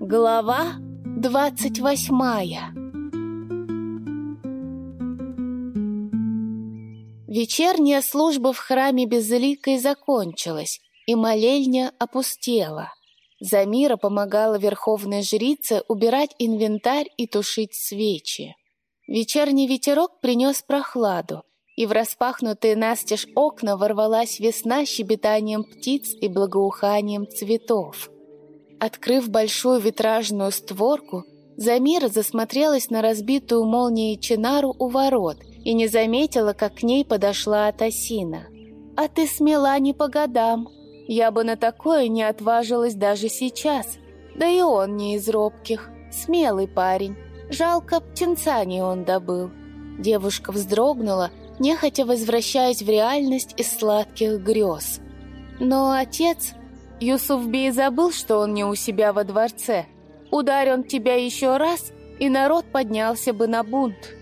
Глава двадцать восьмая Вечерняя служба в храме Безликой закончилась, и молельня опустела. Замира помогала верховной жрице убирать инвентарь и тушить свечи. Вечерний ветерок принес прохладу, и в распахнутые настежь окна ворвалась весна щебетанием птиц и благоуханием цветов. Открыв большую витражную створку, Замира засмотрелась на разбитую молнией чинару у ворот и не заметила, как к ней подошла Атасина. «А ты смела не по годам. Я бы на такое не отважилась даже сейчас. Да и он не из робких. Смелый парень. Жалко, птенца не он добыл». Девушка вздрогнула, нехотя возвращаясь в реальность из сладких грез. Но отец... Юсуфбей забыл, что он не у себя во дворце. Ударь он тебя еще раз, и народ поднялся бы на бунт.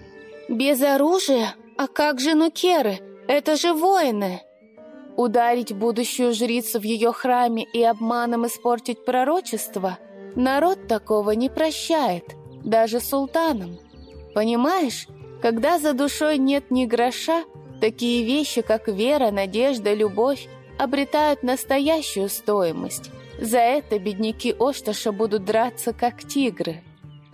Без оружия? А как же нукеры? Это же воины! Ударить будущую жрицу в ее храме и обманом испортить пророчество? Народ такого не прощает, даже султанам. Понимаешь, когда за душой нет ни гроша, такие вещи, как вера, надежда, любовь, обретают настоящую стоимость. За это бедняки Ошташа будут драться, как тигры.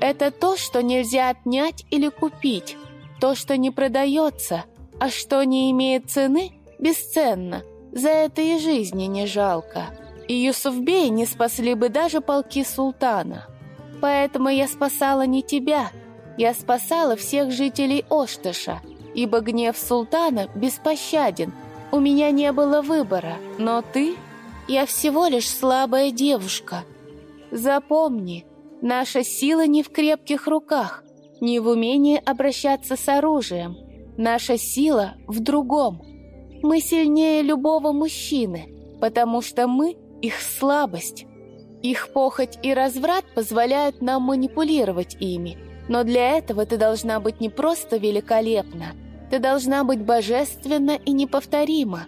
Это то, что нельзя отнять или купить, то, что не продается, а что не имеет цены, бесценно. За это и жизни не жалко. И Юсуфбей не спасли бы даже полки султана. Поэтому я спасала не тебя, я спасала всех жителей Ошташа, ибо гнев султана беспощаден. У меня не было выбора, но ты... Я всего лишь слабая девушка. Запомни, наша сила не в крепких руках, не в умении обращаться с оружием. Наша сила в другом. Мы сильнее любого мужчины, потому что мы — их слабость. Их похоть и разврат позволяют нам манипулировать ими — но для этого ты должна быть не просто великолепна, ты должна быть божественна и неповторима.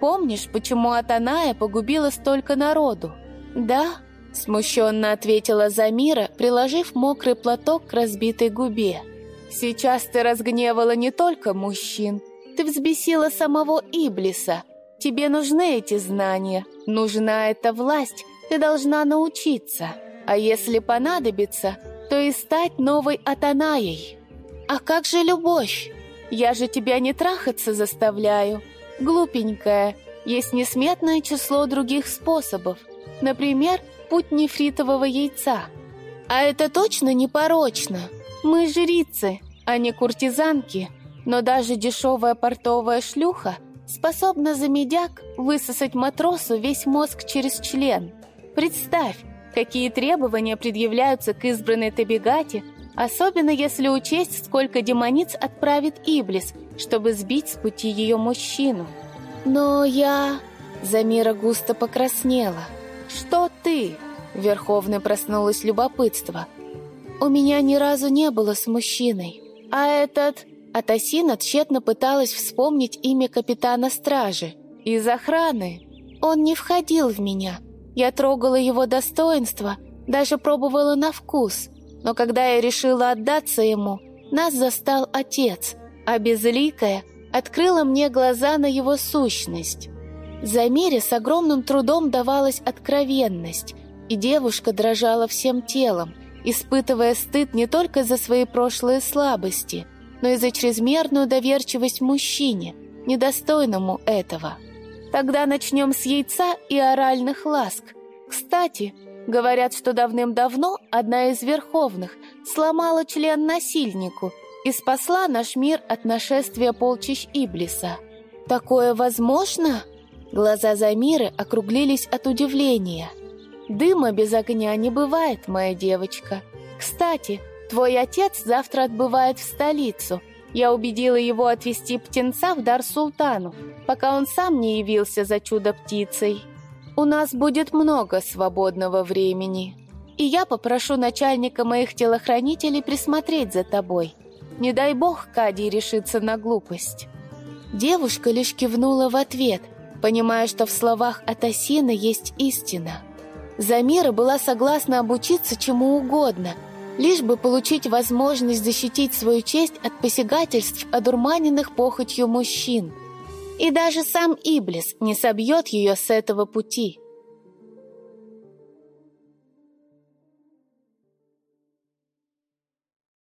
Помнишь, почему Атаная погубила столько народу? Да, смущенно ответила Замира, приложив мокрый платок к разбитой губе. Сейчас ты разгневала не только мужчин, ты взбесила самого Иблиса. Тебе нужны эти знания, нужна эта власть, ты должна научиться. А если понадобится, то и стать новой Атанаей. А как же любовь? Я же тебя не трахаться заставляю. Глупенькая, есть несметное число других способов. Например, путь нефритового яйца. А это точно не порочно. Мы жрицы, а не куртизанки. Но даже дешевая портовая шлюха способна за медяк высосать матросу весь мозг через член. Представь, какие требования предъявляются к избранной Табигате, особенно если учесть, сколько демониц отправит Иблис, чтобы сбить с пути ее мужчину. Но я... Замира густо покраснела. «Что ты?» Верховный проснулось любопытство. «У меня ни разу не было с мужчиной. А этот...» Атасина тщетно пыталась вспомнить имя капитана стражи. «Из охраны. Он не входил в меня. Я трогала его достоинство, даже пробовала на вкус. Но когда я решила отдаться ему, нас застал отец, а безликая открыла мне глаза на его сущность. Замире с огромным трудом давалась откровенность, и девушка дрожала всем телом, испытывая стыд не только за свои прошлые слабости, но и за чрезмерную доверчивость мужчине, недостойному этого. Тогда начнем с яйца и оральных ласк. Кстати, говорят, что давным-давно одна из верховных сломала член насильнику и спасла наш мир от нашествия полчищ Иблиса. Такое возможно? Глаза Замиры округлились от удивления. Дыма без огня не бывает, моя девочка. Кстати, твой отец завтра отбывает в столицу – я убедила его отвезти птенца в дар султану, пока он сам не явился за чудо-птицей. У нас будет много свободного времени. И я попрошу начальника моих телохранителей присмотреть за тобой. Не дай бог Кади решится на глупость». Девушка лишь кивнула в ответ, понимая, что в словах Атасина есть истина. Замира была согласна обучиться чему угодно, лишь бы получить возможность защитить свою честь от посягательств одурманенных похотью мужчин. И даже сам Иблис не собьет ее с этого пути.